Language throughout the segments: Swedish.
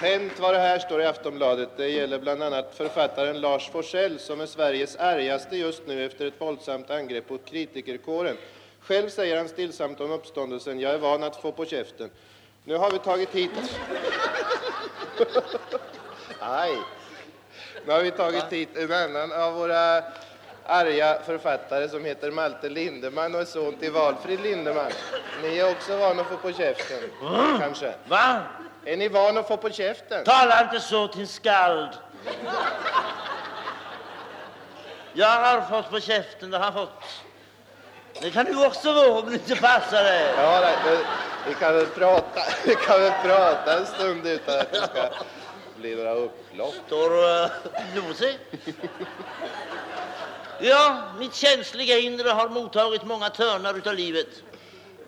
Hänt vad det här står i Aftonbladet. Det gäller bland annat författaren Lars Forssell som är Sveriges argaste just nu efter ett våldsamt angrepp på kritikerkåren. Själv säger han stillsamt om uppståndelsen, jag är van att få på käften. Nu har vi tagit hit... Aj. Nu har vi tagit hit en annan av våra arga författare som heter Malte Lindeman och är son till Valfrid Lindeman. Ni är också vana att få på käften, kanske? Va? Är ni van att få på käften? Tala inte så till skald. Jag har fått på käften, det har fått. Det kan du också vara om det inte passar dig. Ja, vi kan väl prata, vi kan väl prata en stund utan att det ska bli några upplopp. Står och uh, nosig. Ja, mitt känsliga inre har mottagit många törnar utav livet.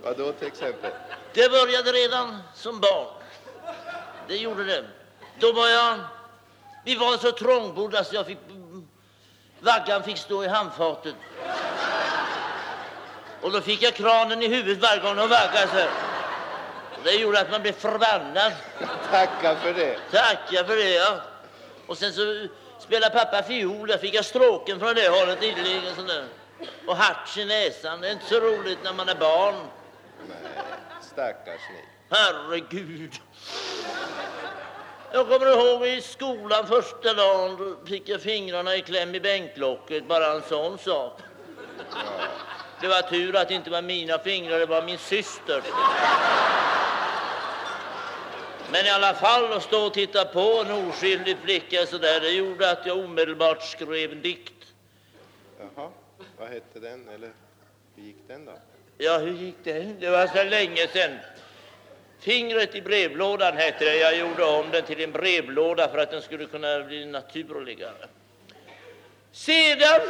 Vad då till exempel? Det började redan som barn. Det gjorde det. Då var jag... Vi var så trångbodda så jag fick... Vaggan fick stå i handfatet. Och då fick jag kranen i huvudet varje gång de vaggade sig. Det gjorde att man blev förbannad. Tacka för det. Tacka för det, ja. Och sen så spelade pappa fiol. Där fick jag stråken från det hållet ideligen. sån där. Och harts i näsan. Det är inte så roligt när man är barn. Nej, stackars ni. Herregud. Jag kommer ihåg i skolan första dagen, fick jag fingrarna i kläm i bänklocket, bara en sån sak. Det var tur att det inte var mina fingrar, det var min systers. Men i alla fall att stå och titta på en oskyldig flicka så där, det gjorde att jag omedelbart skrev en dikt. Jaha, vad hette den? Eller hur gick den då? Ja, hur gick det? Det var så länge sedan. Fingret i brevlådan hette det. Jag gjorde om den till en brevlåda för att den skulle kunna bli naturligare. Sedan,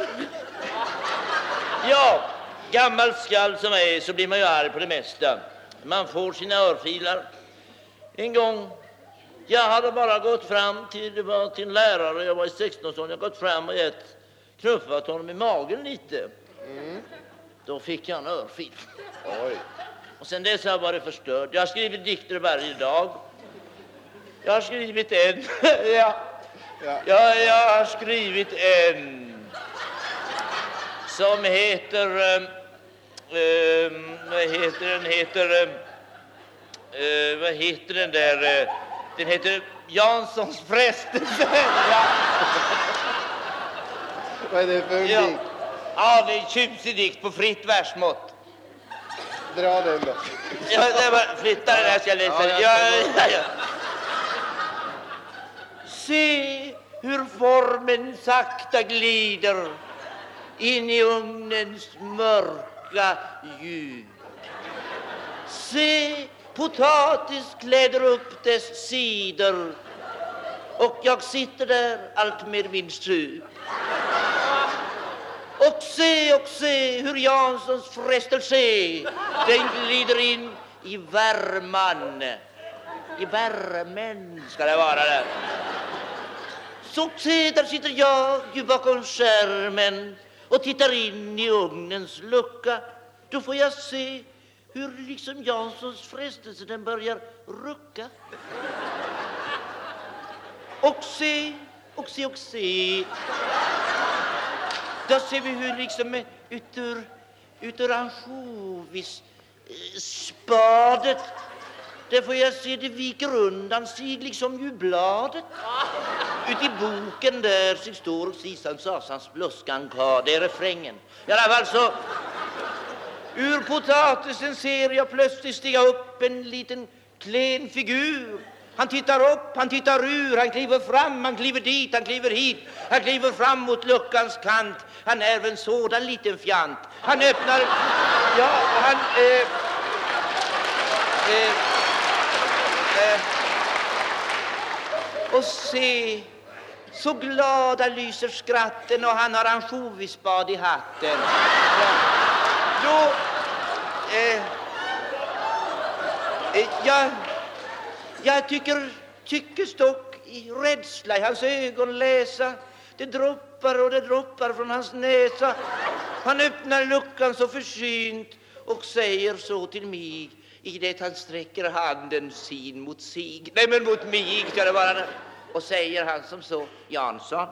ja, gammal skall som är så blir man ju arg på det mesta. Man får sina örfilar. En gång, jag hade bara gått fram till, det var till en lärare, jag var i 16-årsåldern, jag gått fram och gett, knuffat honom i magen lite. Då fick jag en örfil. Oj. Och sen dess har jag varit förstörd. Jag har skrivit dikter varje dag. Jag har skrivit en. ja. Ja. Ja, jag har skrivit en som heter... vad heter den? Heter... ehm, eh, vad heter den där? eh, den heter Janssons frestelse. ja. Vad är det för en Ja. dikt? ja, det är en tjusig dikt på fritt versmått. Dra den då. Ja, det var, flytta den här ska jag läsa. Ja, jag ja, ja. Se hur formen sakta glider in i ugnens mörka djup. Se potatis kläder upp dess sidor och jag sitter där allt med min sup. Och se, och se hur Janssons frestelse den glider in i värman. I värmen ska det vara där. Så se, där sitter jag ju bakom skärmen och tittar in i ugnens lucka. Då får jag se hur liksom Janssons frestelse den börjar rucka. Och se, och se, och se. Då ser vi hur liksom eh, utur, utur ansjovis spadet där får jag se det viker undan sig liksom ju bladet. Ut i boken där sig står sisan sasans bluskan kvar, det är refrängen. I alla fall så ur potatisen ser jag plötsligt stiga upp en liten klen figur. Han tittar upp, han tittar ur, han kliver fram, han kliver dit, han kliver hit. Han kliver fram mot luckans kant. Han är en sådan liten fjant. Han öppnar, ja, han... Eh, eh, eh, och se, så glada lyser skratten och han har ansjovisbad i hatten. Ja. Då... Eh, eh, jag, jag tycker, tycker dock i rädsla i hans ögon läsa. Det droppar och det droppar från hans näsa. Han öppnar luckan så försynt och säger så till mig. i det han sträcker handen sin mot sig, nej men mot mig ska det vara, och säger han som så, Jansson.